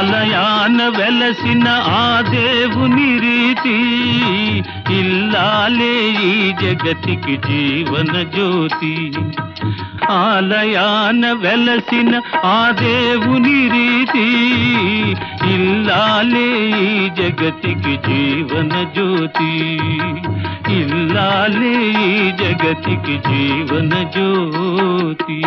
ఆలయాన వెలసిన ఆ దేవుని రీతి ఇల్లాలే ఈ జగతికి జీవన జ్యోతి. ఆలయాన వెలసిన ఆ దేవుని రీతి ఇల్లాలే ఈ జగతికి జీవన జ్యోతి. ఇల్లాలే ఈ జగతికి జీవన జ్యోతి.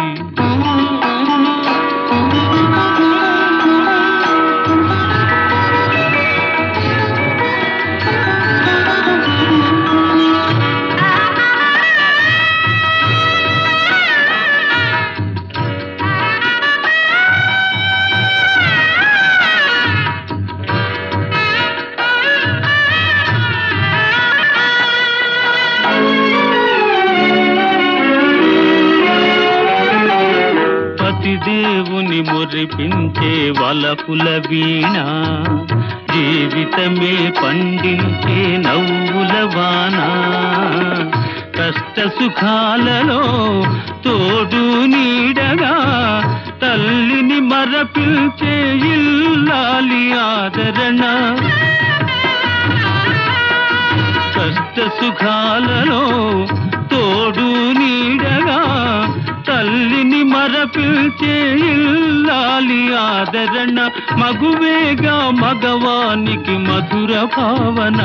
పతిదేవుని మురిపించే వలపుల వీణ జీవితమే పండించే నవ్వుల వాన. కష్ట సుఖాలలో తోడు నీడగా తల్లిని మరపించే ఇల్లాలి ఆదరణ. కష్ట సుఖాలలో తల్లిని మరపిల్చే ఇల్లాలి ఆదరణ మగువేగా మగవానికి మధుర భావన.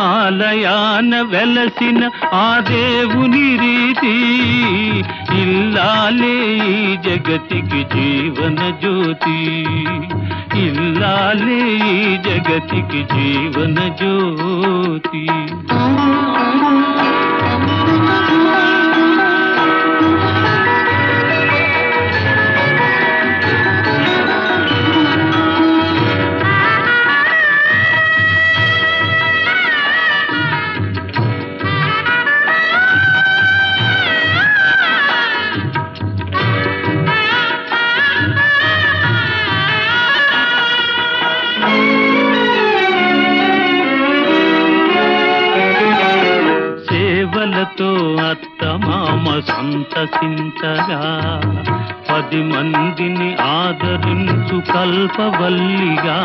ఆలయాన వెలసిన ఆ దేవుని రీతి ఇల్లాలే జగతికి జీవన జ్యోతి. ఇల్లాలే జగతికి జీవన జ్యోతి. సేవలతో అత్తమామ సంతసించగా పది మందిని ఆదరించు కల్పవల్లిగా.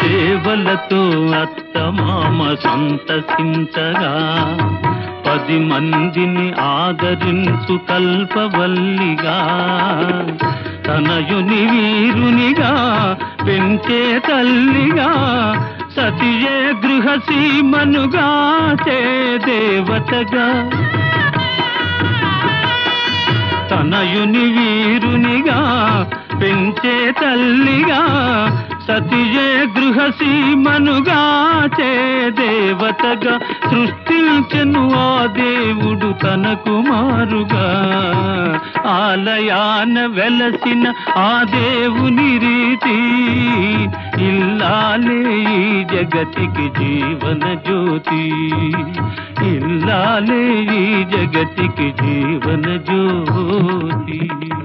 సేవలతో అత్తమామ సంతసించగా పది మందిని ఆదరించు కల్పవల్లిగా. తనయుని వీరునిగా పెంచే తల్లిగా సతియే గృహసీమనుగా చే దేవతగా. తనయుని వీరునిగా పెంచే తల్లిగా సతియే గృహసీమనుగా చే దేవతగా సృష్టించెను ఆ దేవుడు తన కుమారుగా ఆలయాన వెలసిన ఆ దేవుని రీతి ఇల్లాలే ఈ జగతికి జీవన జ్యోతి. ఇల్లాలే ఈ జగతికి జీవన జ్యోతి.